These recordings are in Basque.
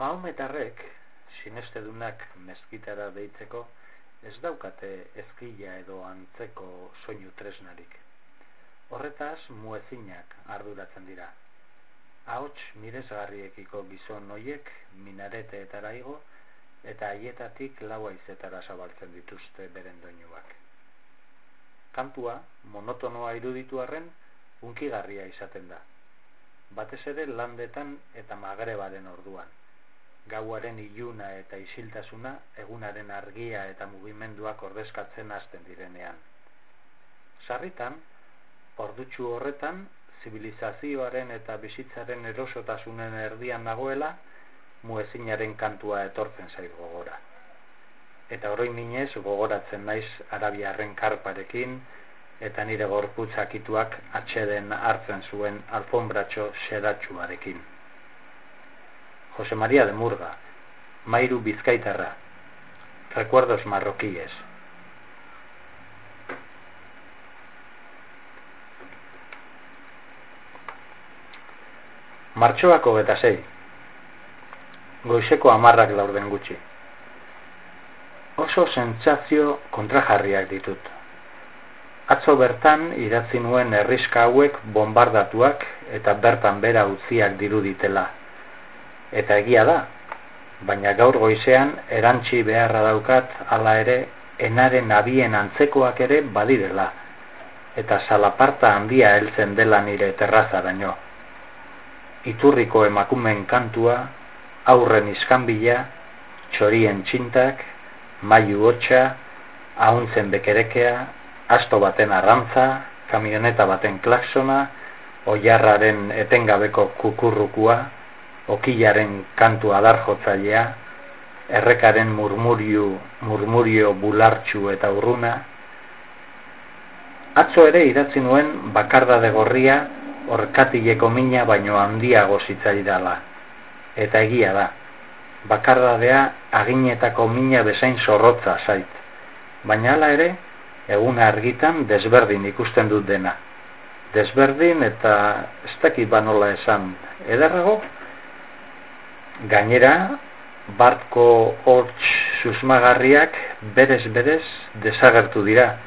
Mahometarrek, sinestedunak mezkitara deitzeko, ez daukate ezkila edo antzeko soinu tresnarik. Horretaz, muezinak arduratzen dira. Ahots miresgarriekiko gizon hoiek minareteetara igo eta haietatik laua izetara zabaltzen dituzte beren doinuak. Kantua, monotonoa iruditu arren, unkigarria izaten da. Batez ere landetan eta magrebaren orduan gauaren iluna eta isiltasuna egunaren argia eta mugimenduak ordezkatzen hasten direnean. Sarritan, ordutxu horretan, zibilizazioaren eta bizitzaren erosotasunen erdian nagoela, muezinaren kantua etortzen zaiz gogora. Eta horoi minez gogoratzen naiz arabiarren karparekin, eta nire gorputzakituak atxeden hartzen zuen alfombratxo sedatxuarekin. José María de Murga, Mairu Bizkaitarra, Recuerdos marroquíes. Martxoako eta zei, goizeko amarrak laurden gutxi. Oso sentsazio kontrajarriak ditut. Atzo bertan idatzi nuen herriska hauek bombardatuak eta bertan bera utziak diruditela eta egia da, baina gaur goizean erantzi beharra daukat hala ere enaren abien antzekoak ere badirela, eta salaparta handia heltzen dela nire terraza daño. Iturriko emakumen kantua, aurren iskanbila, txorien txintak, maiu hotxa, ahuntzen bekerekea, asto baten arrantza, kamioneta baten klaksona, oiarraren etengabeko kukurrukua, okilaren kantu adar jotzailea, errekaren murmurio, murmurio bulartxu eta urruna. Atzo ere idatzi nuen bakarda de gorria orkatileko mina baino handiago zitzaidala. Eta egia da, bakardadea aginetako mina bezain zorrotza zait. Baina hala ere, egun argitan desberdin ikusten dut dena. Desberdin eta ez dakit banola esan, edarrago, Gainera, bartko hortz susmagarriak berez berez desagertu dira,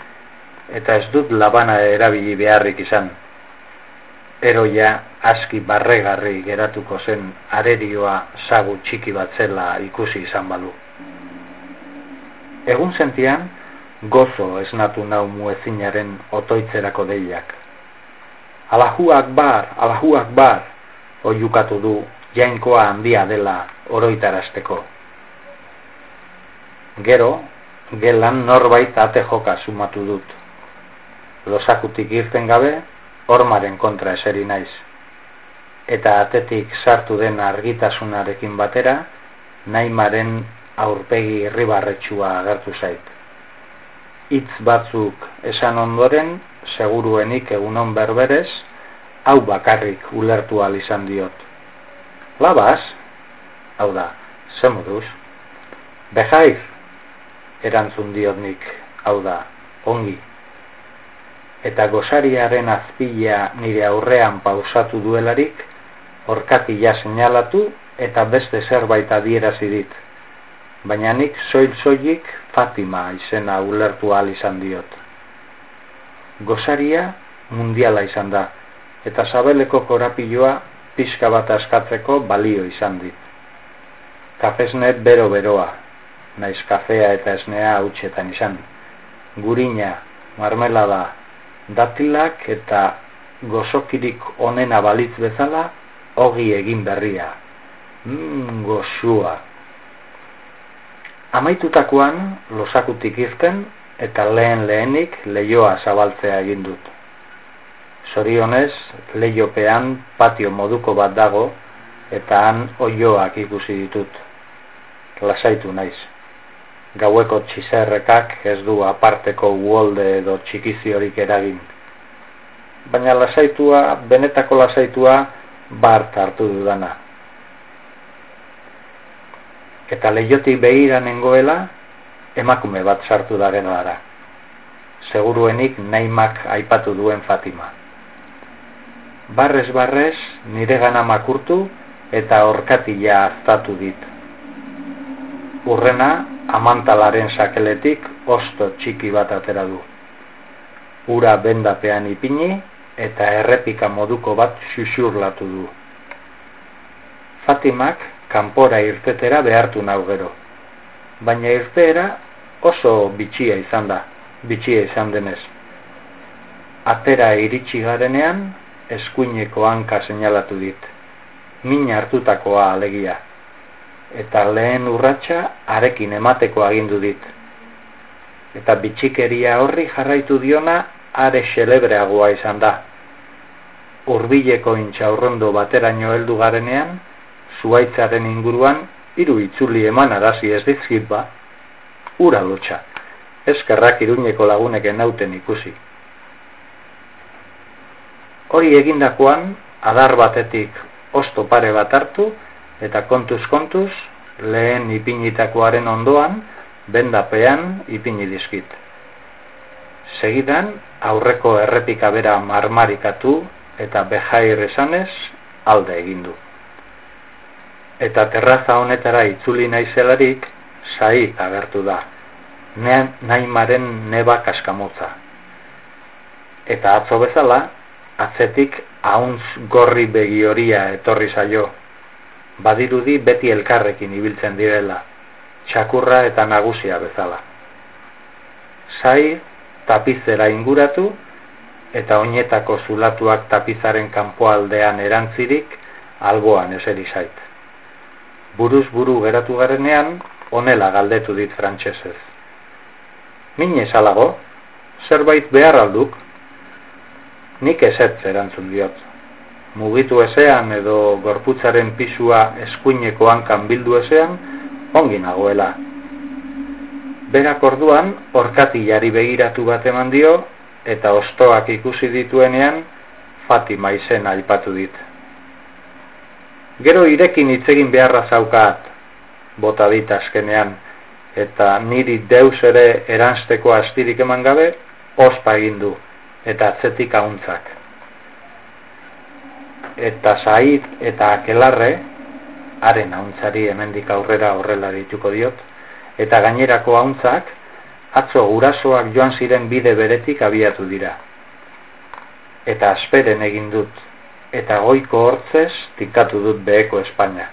eta ez dut labana erabili beharrik izan. Eroia aski barregarri geratuko zen arerioa sagu txiki bat zela ikusi izan balu. Egun sentian, gozo esnatu nau muezinaren otoitzerako deiak. Alahuak bar, alahuak bar, oiukatu du jainkoa handia dela oroitarazteko. Gero, gelan norbait ate joka sumatu dut. Losakutik irten gabe, ormaren kontra eseri naiz. Eta atetik sartu den argitasunarekin batera, naimaren aurpegi irribarretxua agertu zait. Itz batzuk esan ondoren, seguruenik egunon berberez, hau bakarrik ulertu izan diot. Labaz, hau da, ze moduz, behaiz, erantzun diotnik, hau da, ongi. Eta gosariaren azpila nire aurrean pausatu duelarik, orkatila seinalatu eta beste zerbait adierazi dit. Baina nik soil-soilik Fatima izena ulertu ahal izan diot. Gosaria mundiala izan da, eta sabeleko korapiloa pixka bat askatzeko balio izan dit. Kafesne bero-beroa, naiz kafea eta esnea hautsetan izan. Gurina, marmelada, datilak eta gozokirik onena balitz bezala, hogi egin berria. Mmm, gozua. Amaitutakoan, losakutik izten, eta lehen lehenik leioa zabaltzea egin dut. Sorionez, leiopean patio moduko bat dago eta han oioak ikusi ditut. Lasaitu naiz. Gaueko txizerrekak ez du aparteko uolde edo txikiziorik eragin. Baina lasaitua, benetako lasaitua, bart hartu dudana. Eta leiotik behira nengoela, emakume bat sartu daren dara. Seguruenik nahimak aipatu duen Fatima barrez barrez nire gana makurtu eta orkatila aztatu dit. Urrena, amantalaren sakeletik osto txiki bat atera du. Ura bendapean ipini eta errepika moduko bat xuxurlatu du. Fatimak kanpora irtetera behartu nau gero. Baina irteera oso bitxia izan da, bitxia izan denez. Atera iritsi garenean, eskuineko hanka seinalatu dit. Min hartutakoa alegia. Eta lehen urratsa arekin emateko agindu dit. Eta bitxikeria horri jarraitu diona are xelebreagoa izan da. Urbileko intxaurrondo bateraino heldu garenean, zuaitzaren inguruan, hiru itzuli eman arazi ez dizkit ba, ura lotxa, eskerrak iruñeko laguneken nauten ikusi. Hori egindakoan, adar batetik osto pare bat hartu, eta kontuz kontuz, lehen ipinitakoaren ondoan, bendapean ipini dizkit. Segidan, aurreko errepika bera marmarikatu eta bejair esanez alde egindu eta terraza honetara itzuli naizelarik sai agertu da. naimaren neba kaskamotza. Eta atzo bezala, atzetik hauntz gorri begioria etorri zaio. Badirudi beti elkarrekin ibiltzen direla, txakurra eta nagusia bezala. Sai, tapizera inguratu, eta oinetako zulatuak tapizaren kanpoaldean erantzirik, alboan eseri zait buruz buru geratu garenean, onela galdetu dit frantsesez. Min esalago, zerbait behar alduk, nik esetz erantzun diot. Mugitu ezean edo gorputzaren pisua eskuineko hankan bildu ezean, ongi nagoela. Berak orduan, orkatilari begiratu bat eman dio, eta ostoak ikusi dituenean, Fatima izen aipatu dit. Gero irekin hitz egin beharra zaukat, bota dit askenean, eta niri deus ere eransteko astirik eman gabe, ospa egin du, eta atzetik hauntzak. Eta zait eta akelarre, haren hauntzari hemendik aurrera horrela dituko diot, eta gainerako hauntzak, atzo gurasoak joan ziren bide beretik abiatu dira. Eta asperen egin dut, eta goiko hortzez tikatu dut beheko Espainia.